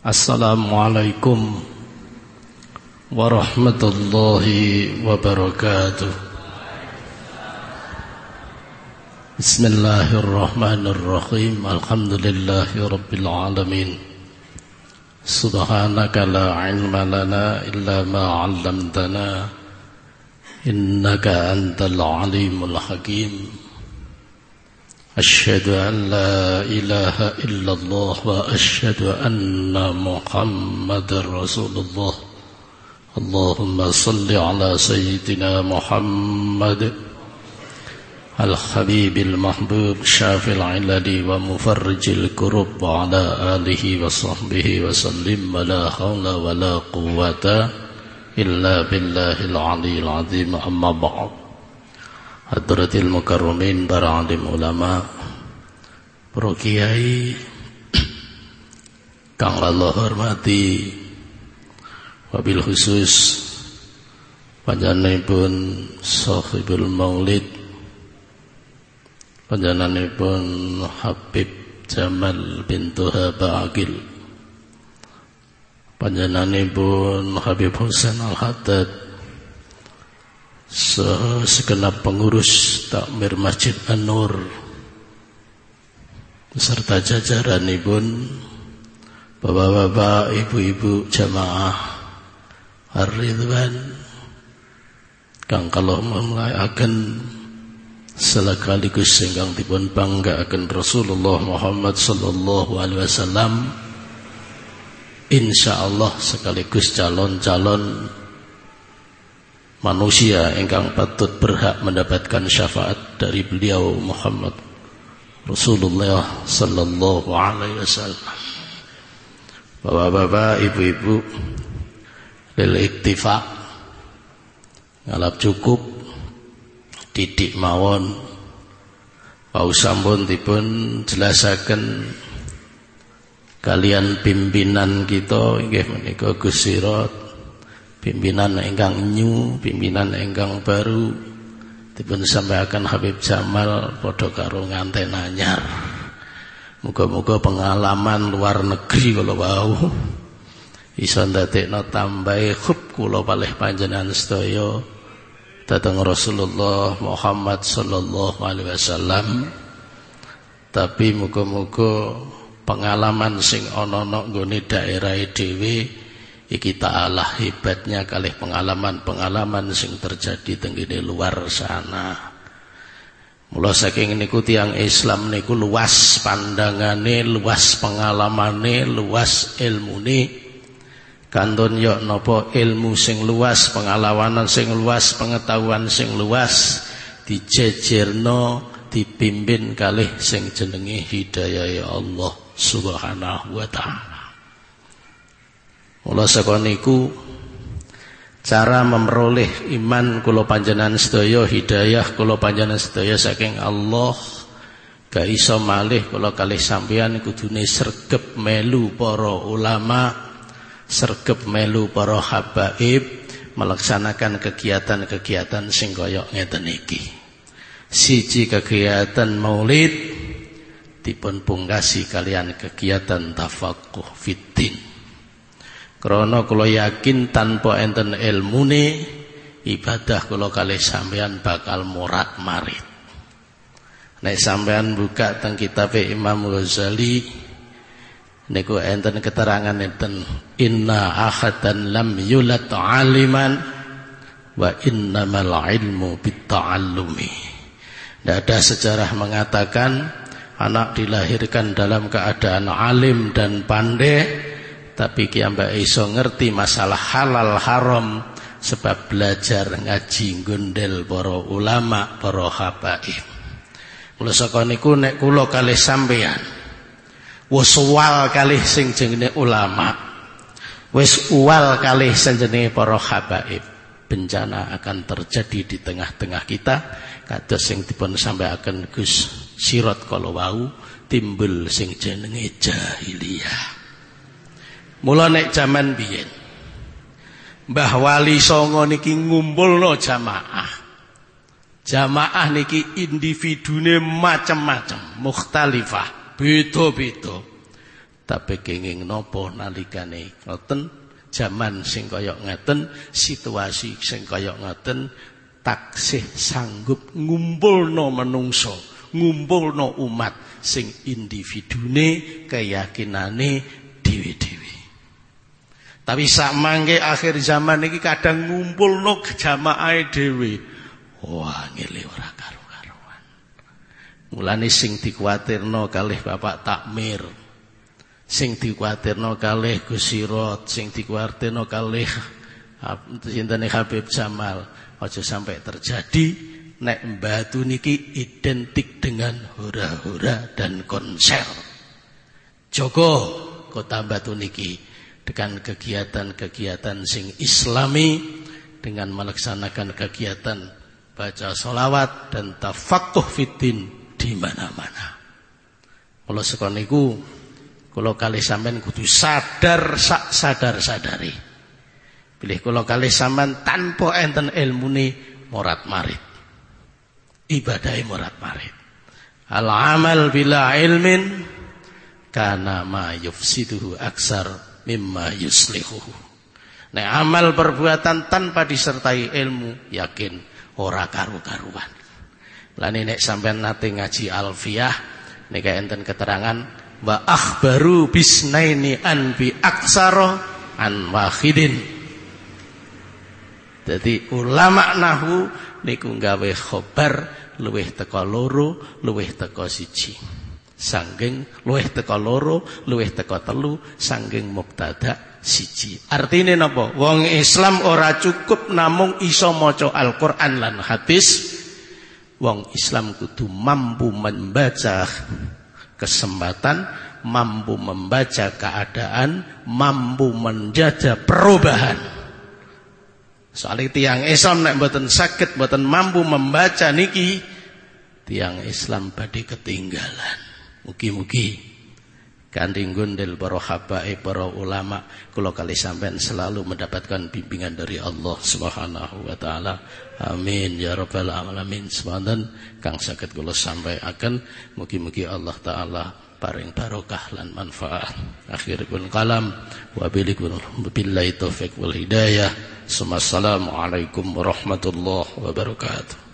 Assalamualaikum warahmatullahi wabarakatuh Bismillahirrahmanirrahim Alhamdulillahi rabbil alamin Subhanaka la ilma lana illa ma 'allamtana innaka antal alimul hakim أشهد أن لا إله إلا الله وأشهد أن محمد رسول الله. اللهم صل على سيدنا محمد الحبيب المحبوب شافي العلل ومفرج الكرب وعلى آله وصحبه وسلم. ولا حول ولا قوة إلا بالله العلي العظيم. أما بعد. Hadratil Mukarramin para alim ulama Para kiai Kang Allah hormati Wabil khusus Panjanipun Sahibul Maulid Panjanipun Habib Jamal bin Tuhaba Agil Panjanipun Habib Husain Al-Haddad segenap pengurus takmir Masjid An-Nur beserta jajaran pun bapak-bapak, ibu-ibu jamaah Ar-Ridwan kang kalau memulai akan sekaligus singgang dipun bangga akan Rasulullah Muhammad sallallahu alaihi wasallam insyaallah sekaligus calon-calon manusia engkang patut berhak mendapatkan syafaat dari beliau Muhammad Rasulullah sallallahu alaihi wasallam. Bapak-bapak, ibu-ibu, lil iktifa ngalap cukup didik mawon Pau sampun dipun jelasaken kalian pimpinan kita inggih menika Gus pimpinan enggang nyu, pimpinan enggang baru dipun sampaikan Habib Jamal padha karo nganten anyar. Muga-muga pengalaman luar negeri kalau wau iso ndadekno tambahe khub kula palih panjenengan sedaya datang Rasulullah Muhammad sallallahu alaihi wasallam. Tapi muga-muga pengalaman sing ana-ana nggone daerah dhewe Iki ta'ala hebatnya kali pengalaman-pengalaman sing terjadi tenggine luar sana. Mula saking niku tiang Islam niku luas pandangane, luas pengalamane, luas ilmune. Kantun yok nopo ilmu sing luas, pengalaman sing luas, pengetahuan sing luas dijejerno dipimpin kalih sing jenenge hidayah ya Allah Subhanahu wa taala. Mula saka niku cara memperoleh iman kula panjenengan sedaya hidayah kula panjenengan sedaya saking Allah gak iso malih kula kalih sampeyan kudune sregep melu para ulama sregep melu para habaib melaksanakan kegiatan-kegiatan sing kaya iki. Siji kegiatan maulid dipun pungkasi kalian kegiatan tafaqquh fitin Krana kula yakin tanpa enten ilmune ibadah kula kalih sampean bakal murat marit. Nek sampean buka teng kitab Imam Ghazali niku enten keterangan enten inna ahadan lam yulad aliman wa innamal ilmu bitta'allumi. Tidak ada sejarah mengatakan anak dilahirkan dalam keadaan alim dan pandai tapi kiambak iso ngerti masalah halal haram sebab belajar ngaji gondel para ulama para habaib. Kula saka niku nek kula kalih sampeyan wis wal kalih sing jenenge ulama wis uwal kalih sing jenenge para habaib bencana akan terjadi di tengah-tengah kita. Kados sing dipun sampaikan Gus Sirot kalau wau timbul sing jenenge jahiliyah Mula nek jaman biyen Mbah Wali Songo niki ngumpulno jamaah. Jamaah niki individune macam-macam, mukhtalifah, beda-beda. tapi kenging nopo nalikane ngoten zaman sing kaya ngeten situasi sing kaya ngeten taksih sanggup ngumpulno menungso ngumpulno umat sing individune keyakinane tapi sak mangke akhir zaman iki kadang ngumpulno jamaah dhewe. Wah ngele ora karo-karuan mulane sing dikuatirno kalih Bapak Takmir sing dikuatirno kalih Gusirot sing dikuatirno kalih sinten Habib Jamal. Aja sampai terjadi nek batu niki identik dengan hura-hura dan konser. Joko kota batu niki dengan kegiatan-kegiatan sing islami dengan melaksanakan kegiatan baca solawat dan tafakuh fitin di mana-mana. Kalau sekolah niku kalau kali sampean kudu sadar sak sadar-sadari. Pilih kalau kali sampean tanpa enten ilmune morat marit. Ibadai morat marit. Al amal bila ilmin kana ma yufsiduhu aksar mimma yuslihuhu. Nah, amal perbuatan tanpa disertai ilmu yakin ora karu-karuan. Lan nek sampean nate ngaji alfiah nek enten keterangan wa akhbaru bisnaini an bi aksara an wahidin jadi ulama nahu niku gawe khobar luweh teka loro luweh teka siji sanggeng luweh teka loro luweh teka telu sanggeng mubtada siji artine napa wong Islam ora cukup namung iso maca Al-Qur'an lan hadis wong Islam kudu mampu membaca kesempatan, mampu membaca keadaan, mampu menjajah perubahan. Soalnya tiang Islam nek mboten sakit, mboten mampu membaca niki, tiang Islam badhe ketinggalan. Mugi-mugi Kanding gundel para habaib para ulama kula kali sampean selalu mendapatkan bimbingan dari Allah Subhanahu wa taala. Amin ya rabbal alamin. Semanten kang saged kula sampaikan mugi-mugi Allah taala paring barokah lan manfaat. Akhiripun kalam wa billahi taufik wal hidayah. Assalamualaikum warahmatullahi wabarakatuh.